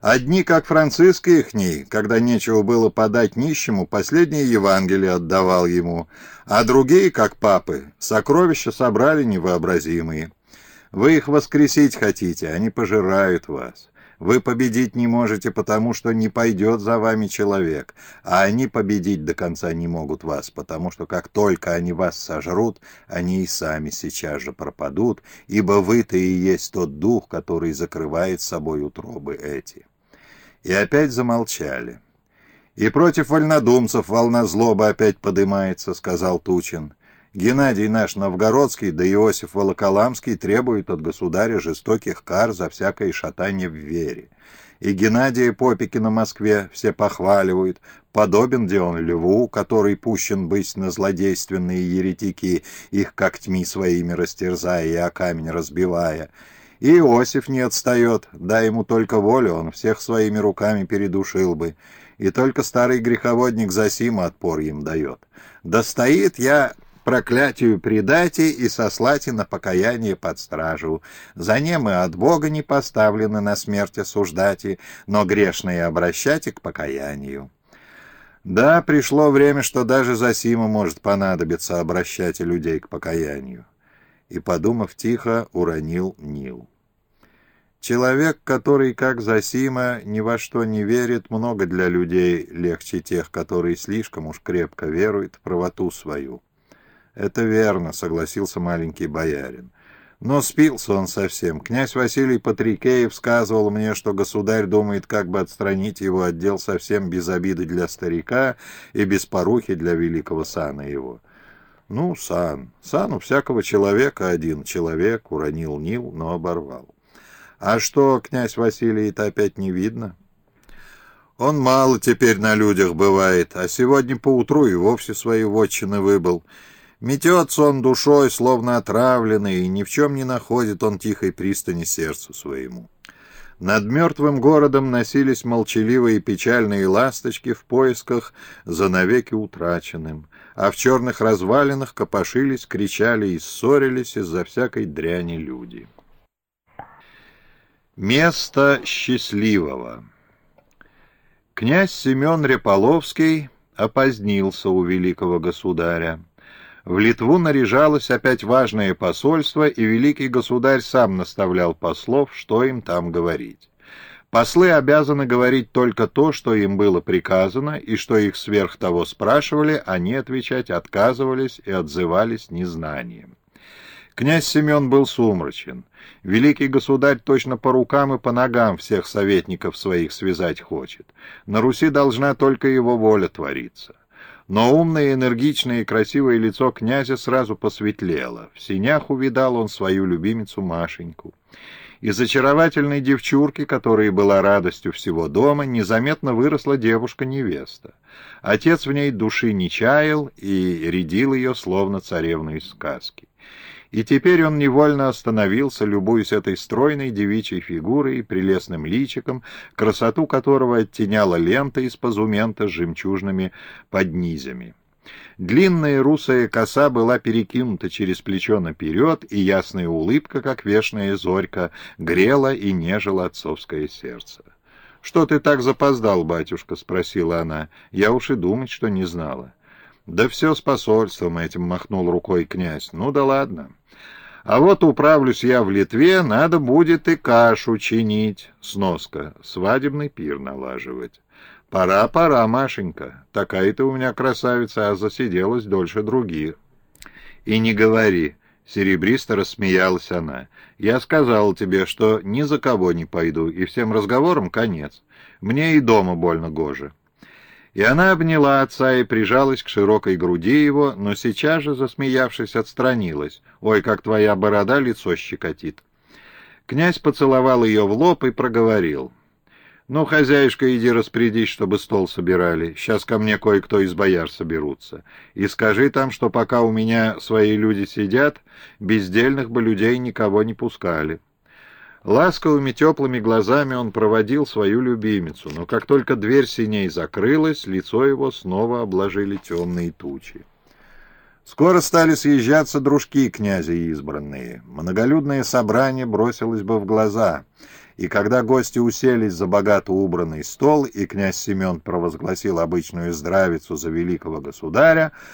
Одни, как Франциск ихний, когда нечего было подать нищему, последнее Евангелие отдавал ему, а другие, как папы, сокровища собрали невообразимые. Вы их воскресить хотите, они пожирают вас. Вы победить не можете, потому что не пойдет за вами человек, а они победить до конца не могут вас, потому что как только они вас сожрут, они и сами сейчас же пропадут, ибо вы-то и есть тот дух, который закрывает собой утробы эти». И опять замолчали. «И против вольнодумцев волна злобы опять подымается», — сказал Тучин. Геннадий наш Новгородский да Иосиф Волоколамский требуют от государя жестоких кар за всякое шатание в вере. И Геннадия Попики на Москве все похваливают, подобен где он льву, который пущен быть на злодейственные еретики, их когтьми своими растерзая и о камень разбивая. И Иосиф не отстает, дай ему только волю, он всех своими руками передушил бы. И только старый греховодник Засима отпор им дает. Да стоит я проклятию предати и сослати на покаяние под стражу. За ним и от Бога не поставлены на смерть осуждати, но грешные обращайте к покаянию. Да, пришло время, что даже Засима может понадобиться обращать людей к покаянию. И, подумав тихо, уронил Нил. Человек, который, как Засима, ни во что не верит, много для людей легче тех, которые слишком уж крепко веруют в правоту свою. «Это верно», — согласился маленький боярин. Но спился он совсем. Князь Василий Патрикеев сказывал мне, что государь думает как бы отстранить его отдел совсем без обиды для старика и без порухи для великого сана его. Ну, сан. Сан у всякого человека один человек, уронил Нил, но оборвал. А что, князь Василий-то опять не видно? Он мало теперь на людях бывает, а сегодня поутру и вовсе свои вотчины выбыл. Метется он душой, словно отравленный, и ни в чем не находит он тихой пристани сердцу своему. Над мертвым городом носились молчаливые печальные ласточки в поисках за навеки утраченным, а в черных развалинах копошились, кричали и ссорились из-за всякой дряни люди. Место счастливого Князь Семен Реполовский опозднился у великого государя. В Литву наряжалось опять важное посольство, и великий государь сам наставлял послов, что им там говорить. Послы обязаны говорить только то, что им было приказано, и что их сверх того спрашивали, они отвечать отказывались и отзывались незнанием. Князь Семен был сумрачен. Великий государь точно по рукам и по ногам всех советников своих связать хочет. На Руси должна только его воля твориться. Но умное, энергичное и красивое лицо князя сразу посветлело. В синях увидал он свою любимицу Машеньку. Из очаровательной девчурки, которая была радостью всего дома, незаметно выросла девушка-невеста. Отец в ней души не чаял и рядил ее, словно царевну из сказки. И теперь он невольно остановился, любуясь этой стройной девичьей фигурой и прелестным личиком, красоту которого оттеняла лента из позумента с жемчужными поднизями. Длинная русая коса была перекинута через плечо наперед, и ясная улыбка, как вешняя зорька, грела и нежила отцовское сердце. — Что ты так запоздал, батюшка? — спросила она. — Я уж и думать, что не знала. — Да все с посольством этим махнул рукой князь. — Ну да ладно. А вот управлюсь я в Литве, надо будет и кашу чинить. Сноска. Свадебный пир налаживать. Пора, пора, Машенька. Такая ты у меня красавица, а засиделась дольше других. И не говори. Серебристо рассмеялась она. «Я сказал тебе, что ни за кого не пойду, и всем разговорам конец. Мне и дома больно гоже». И она обняла отца и прижалась к широкой груди его, но сейчас же, засмеявшись, отстранилась. «Ой, как твоя борода лицо щекотит!» Князь поцеловал ее в лоб и проговорил. «Ну, хозяюшка, иди распорядись, чтобы стол собирали. Сейчас ко мне кое-кто из бояр соберутся. И скажи там, что пока у меня свои люди сидят, бездельных бы людей никого не пускали». Ласковыми теплыми глазами он проводил свою любимицу, но как только дверь синей закрылась, лицо его снова обложили темные тучи. Скоро стали съезжаться дружки князя избранные. Многолюдное собрание бросилось бы в глаза, И когда гости уселись за богато убранный стол, и князь Семен провозгласил обычную здравицу за великого государя,